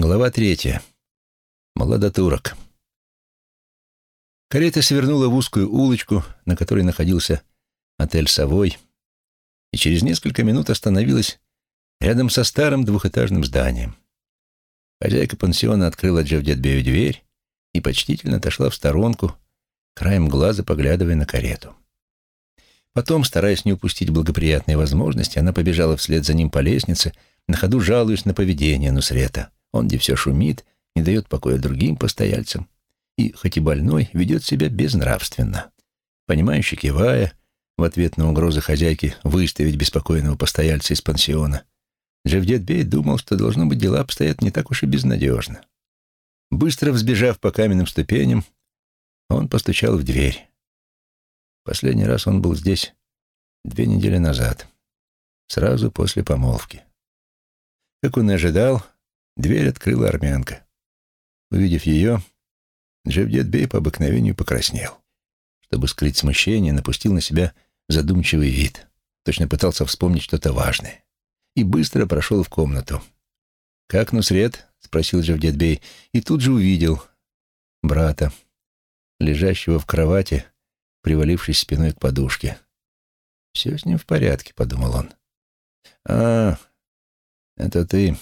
Глава третья. Молодотурок. Карета свернула в узкую улочку, на которой находился отель «Совой», и через несколько минут остановилась рядом со старым двухэтажным зданием. Хозяйка пансиона открыла Джавдетбею дверь и почтительно отошла в сторонку, краем глаза поглядывая на карету. Потом, стараясь не упустить благоприятные возможности, она побежала вслед за ним по лестнице, на ходу жалуясь на поведение Нусрета — он где все шумит, не дает покоя другим постояльцам и, хоть и больной, ведет себя безнравственно. Понимающе кивая, в ответ на угрозы хозяйки выставить беспокойного постояльца из пансиона, Джавдет Бей думал, что, должно быть, дела обстоят не так уж и безнадежно. Быстро взбежав по каменным ступеням, он постучал в дверь. Последний раз он был здесь две недели назад, сразу после помолвки. Как он и ожидал, Дверь открыла армянка. Увидев ее, Джевдет Бей по обыкновению покраснел. Чтобы скрыть смущение, напустил на себя задумчивый вид. Точно пытался вспомнить что-то важное. И быстро прошел в комнату. «Как Нусред?» — спросил Джевдет Бей. И тут же увидел брата, лежащего в кровати, привалившись спиной к подушке. «Все с ним в порядке», — подумал он. «А, это ты»,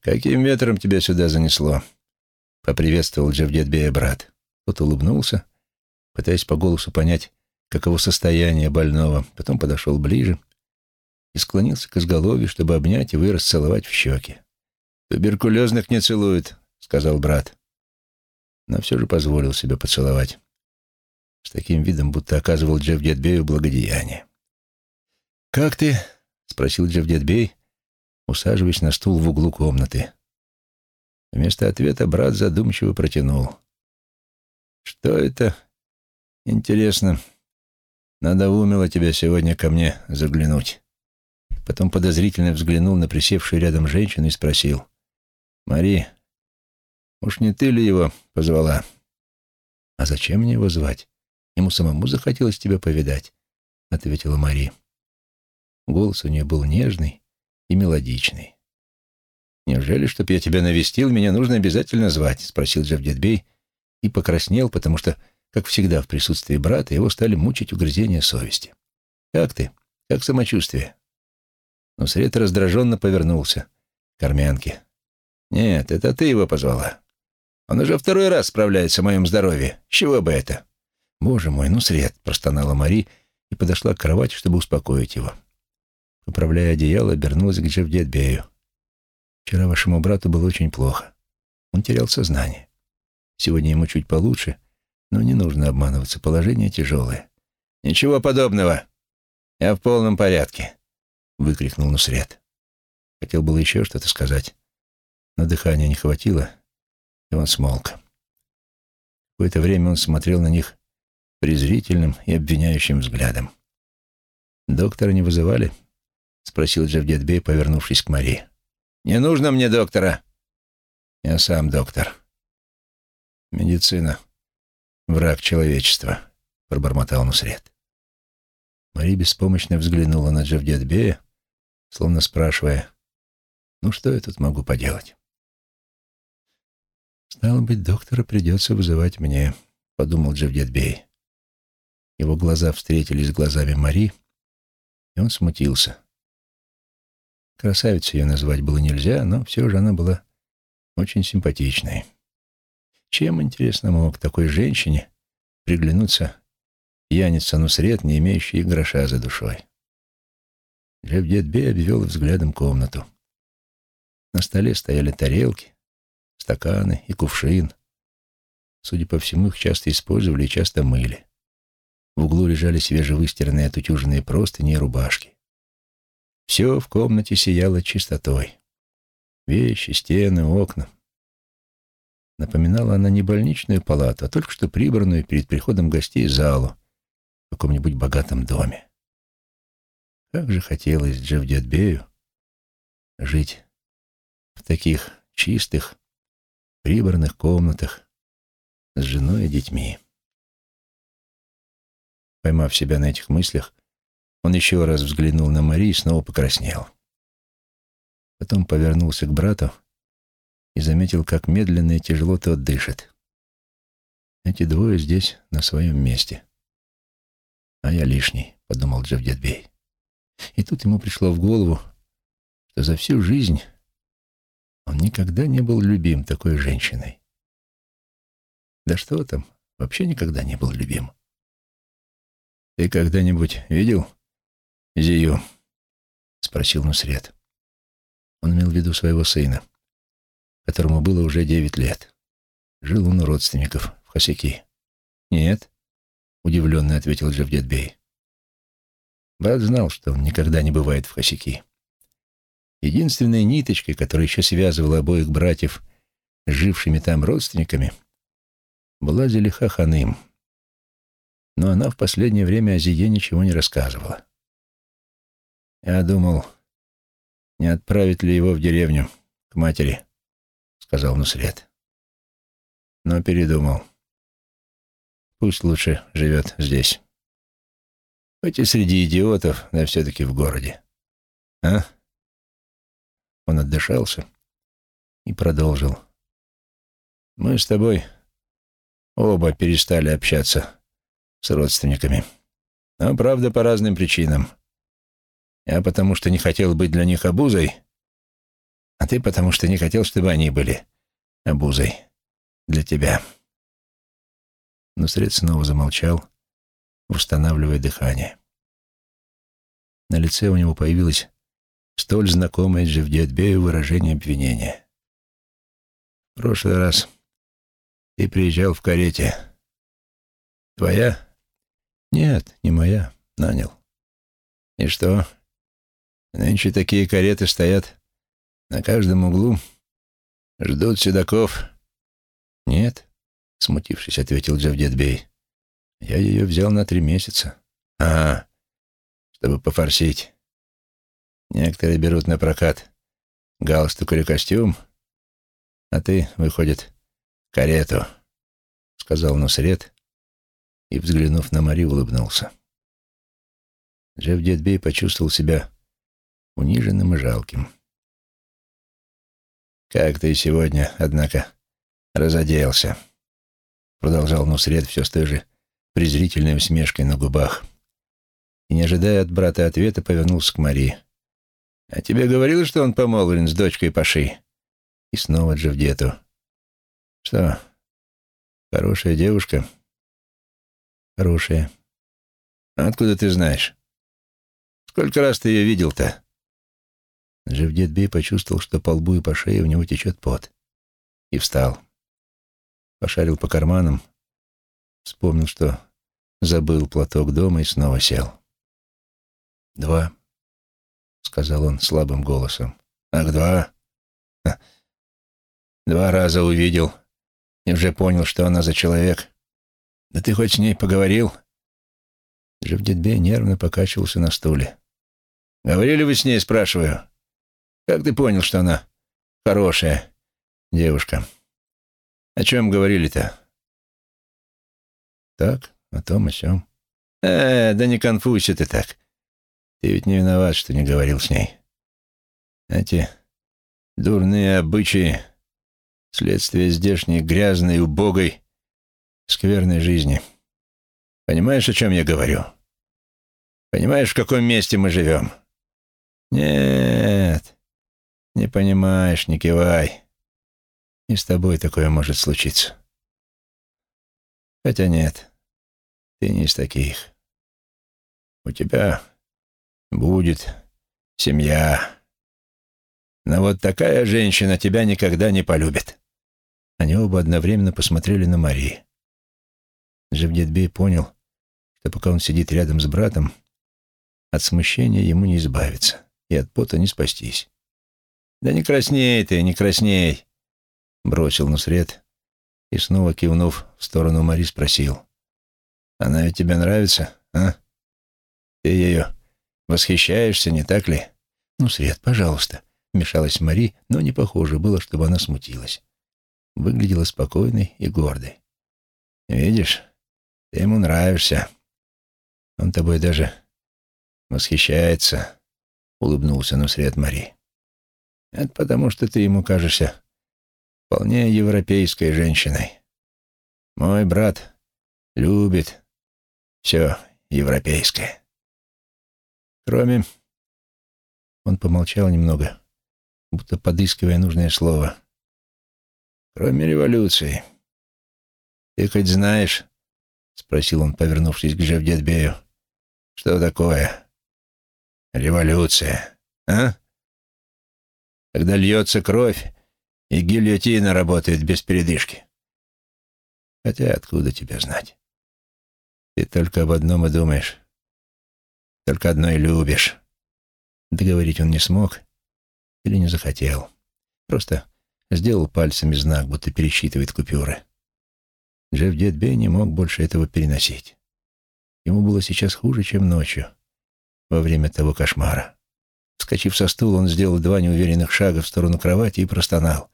«Каким ветром тебя сюда занесло?» — поприветствовал Джавдетбея брат. Тот улыбнулся, пытаясь по голосу понять, каково состояние больного, потом подошел ближе и склонился к изголовью, чтобы обнять и расцеловать в щеки. «Туберкулезных не целуют», — сказал брат. Но все же позволил себе поцеловать. С таким видом, будто оказывал Джавдетбею благодеяние. «Как ты?» — спросил Джавдетбей, усаживаясь на стул в углу комнаты. Вместо ответа брат задумчиво протянул. «Что это? Интересно. Надо умело тебя сегодня ко мне заглянуть». Потом подозрительно взглянул на присевшую рядом женщину и спросил. «Мари, уж не ты ли его позвала?» «А зачем мне его звать? Ему самому захотелось тебя повидать», — ответила Мари. Голос у нее был нежный, и мелодичный. «Неужели, чтоб я тебя навестил, меня нужно обязательно звать?» — спросил Джавдетбей и покраснел, потому что, как всегда в присутствии брата, его стали мучить угрызения совести. «Как ты? Как самочувствие?» Но Свет раздраженно повернулся к армянке. «Нет, это ты его позвала. Он уже второй раз справляется о моем здоровье. Чего бы это?» «Боже мой, ну, Свет!» — простонала Мари и подошла к кровати, чтобы успокоить его. Поправляя одеяло, обернулась к Джавдетбею. «Вчера вашему брату было очень плохо. Он терял сознание. Сегодня ему чуть получше, но не нужно обманываться, положение тяжелое». «Ничего подобного. Я в полном порядке», — выкрикнул Нусред. Хотел было еще что-то сказать, но дыхания не хватило, и он смолк. Какое-то время он смотрел на них презрительным и обвиняющим взглядом. «Доктора не вызывали?» — спросил Джавдетбей, повернувшись к Мари. «Не нужно мне доктора». «Я сам доктор». «Медицина — враг человечества», — пробормотал Нусред. Мари беспомощно взглянула на Джавдетбея, словно спрашивая, «Ну что я тут могу поделать?» «Стало быть, доктора придется вызывать мне», — подумал Джавдетбей. Его глаза встретились с глазами Мари, и он смутился. Красавицей ее назвать было нельзя, но все же она была очень симпатичной. Чем, интересно, мог такой женщине приглянуться пьяница Нусред, не имеющий гроша за душой? Джавдетбей обвел взглядом комнату. На столе стояли тарелки, стаканы и кувшин. Судя по всему, их часто использовали и часто мыли. В углу лежали свежевыстиранные отутюженные простыни и рубашки. Все в комнате сияло чистотой. Вещи, стены, окна. Напоминала она не больничную палату, а только что прибранную перед приходом гостей залу в каком-нибудь богатом доме. Как же хотелось Джавдетбею жить в таких чистых, прибранных комнатах с женой и детьми. Поймав себя на этих мыслях, он еще раз взглянул на Мари и снова покраснел. Потом повернулся к брату и заметил, как медленно и тяжело тот дышит. Эти двое здесь на своем месте. «А я лишний», — подумал Джавдетбей. И тут ему пришло в голову, что за всю жизнь он никогда не был любим такой женщиной. Да что там, вообще никогда не был любим. «Ты когда-нибудь видел Зию?» — спросил Нусред. Он имел в виду своего сына, которому было уже девять лет. Жил он у родственников в Хосяки. «Нет», — удивленно ответил Джавдетбей. Брат знал, что он никогда не бывает в Хосяки. Единственной ниточкой, которая еще связывала обоих братьев с жившими там родственниками, была Зелиха Ханым. Но она в последнее время о Зие ничего не рассказывала. «Я думал, не отправить ли его в деревню, к матери», — сказал Нусред. Но передумал. Пусть лучше живет здесь. Хоть и среди идиотов, да все-таки в городе. А? Он отдышался и продолжил. Мы с тобой оба перестали общаться с родственниками. Но, правда, по разным причинам. Я потому что не хотел быть для них обузой, а ты потому что не хотел, чтобы они были обузой для тебя. Но Сред снова замолчал, устанавливая дыхание. На лице у него появилось столь знакомое Джевдетбею выражение обвинения. «В прошлый раз ты приезжал в карете. Твоя?» «Нет, не моя. Нанял». «И что?» Нынче такие кареты стоят на каждом углу, ждут седаков. Нет, смутившись, ответил Джавдетбей. Я ее взял на три месяца. А, чтобы пофорсить. Некоторые берут на прокат галстук или костюм, а ты, выходит, карету, сказал Нусред и, взглянув на Мари, улыбнулся. Джавдетбей почувствовал себя униженным и жалким. «Как ты сегодня, однако, разоделся?» Продолжал Нусред все с той же презрительной усмешкой на губах. И, не ожидая от брата ответа, повернулся к Мари. «А тебе говорил, что он помолвлен с дочкой Паши?» И снова Джавдету. «Что, хорошая девушка?» «Хорошая». «А откуда ты знаешь? Сколько раз ты ее видел-то?» Джевдетбей почувствовал, что по лбу и по шее у него течет пот. И встал. Пошарил по карманам, вспомнил, что забыл платок дома и снова сел. «Два», — сказал он слабым голосом. «Ах, два? Два раза увидел и уже понял, что она за человек. Да ты хоть с ней поговорил?» Джевдетбей нервно покачивался на стуле. «Говорили вы с ней, спрашиваю?» Как ты понял, что она хорошая девушка? О чем говорили-то? Так, о том и сём. Э, да не конфуйся ты так. Ты ведь не виноват, что не говорил с ней. Эти дурные обычаи — следствие здешней грязной, убогой, скверной жизни. Понимаешь, о чем я говорю? Понимаешь, в каком месте мы живем? Нет, не понимаешь, не кивай. И с тобой такое может случиться. Хотя нет, ты не из таких. У тебя будет семья. Но вот такая женщина тебя никогда не полюбит. Они оба одновременно посмотрели на Мари. Джавдетбей понял, что пока он сидит рядом с братом, от смущения ему не избавиться и от пота не спастись. «Да не красней ты, не красней!» Бросил Нусред и, снова кивнув в сторону Мари, спросил. «Она ведь тебе нравится, а? Ты ее восхищаешься, не так ли?» «Нусред, пожалуйста», — мешалась Мари, но не похоже было, чтобы она смутилась. Выглядела спокойной и гордой. «Видишь, ты ему нравишься. Он тобой даже восхищается», — улыбнулся Нусред Мари. Это потому, что ты ему кажешься вполне европейской женщиной. Мой брат любит все европейское. Кроме... Он помолчал немного, будто подыскивая нужное слово. Кроме революции. Ты хоть знаешь, — спросил он, повернувшись к Жевдетбею, — что такое революция, а? Когда льется кровь, и гильотина работает без передышки. Хотя откуда тебе знать? Ты только об одном и думаешь. Только одно и любишь. Договорить он не смог или не захотел. Просто сделал пальцами знак, будто пересчитывает купюры. Джефф Дедбей не мог больше этого переносить. Ему было сейчас хуже, чем ночью, во время того кошмара. Вскочив со стула, он сделал два неуверенных шага в сторону кровати и простонал.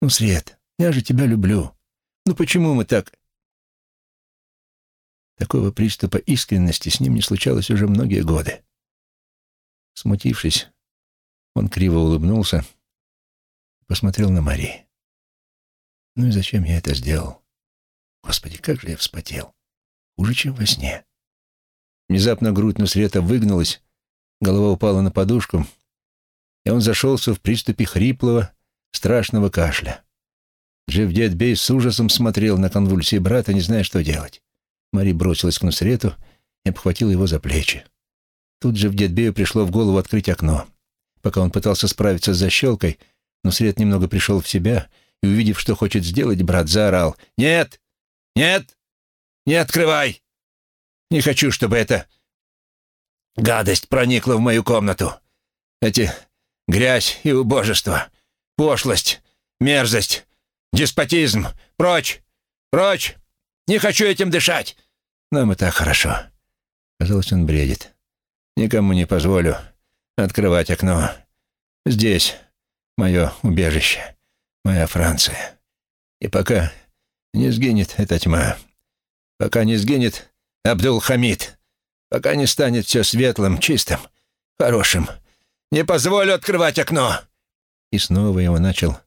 «Ну, Свет, я же тебя люблю. Ну почему мы так...» Такого приступа искренности с ним не случалось уже многие годы. Смутившись, он криво улыбнулся и посмотрел на Мари. «Ну и зачем я это сделал? Господи, как же я вспотел! Хуже, чем во сне!» Внезапно грудь Нусрета выгнулась, голова упала на подушку, и он зашелся в приступе хриплого, страшного кашля. Джефф Бей с ужасом смотрел на конвульсии брата, не зная, что делать. Мари бросилась к Нусрету и обхватила его за плечи. Тут же в Дедбею пришло в голову открыть окно. Пока он пытался справиться с защелкой, Нусрет немного пришел в себя и, увидев, что хочет сделать, брат заорал. «Нет! Нет! Не открывай! Не хочу, чтобы эта гадость проникла в мою комнату. Эти грязь и убожество, пошлость, мерзость, деспотизм. Прочь! Прочь! Не хочу этим дышать! Нам и так хорошо. Казалось, он бредит. Никому не позволю открывать окно. Здесь мое убежище, моя Франция. И пока не сгинет эта тьма, пока не сгинет Абдул-Хамид, пока не станет все светлым, чистым, хорошим, не позволю открывать окно!» И снова его начал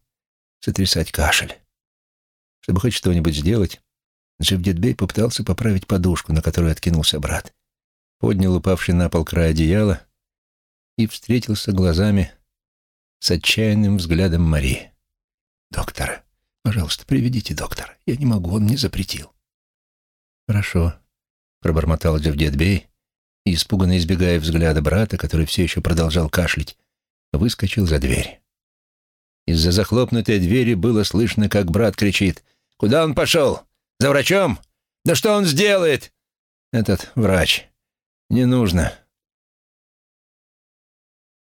сотрясать кашель. Чтобы хоть что-нибудь сделать, Джевдетбей попытался поправить подушку, на которую откинулся брат. Поднял упавший на пол край одеяла и встретился глазами с отчаянным взглядом Мари. «Доктор, пожалуйста, приведите доктора. Я не могу, он мне запретил». «Хорошо», — пробормотал Джавдетбей и, испуганно избегая взгляда брата, который все еще продолжал кашлять, выскочил за дверь. Из-за захлопнутой двери было слышно, как брат кричит. «Куда он пошел? За врачом? Да что он сделает?» «Этот врач. Не нужно.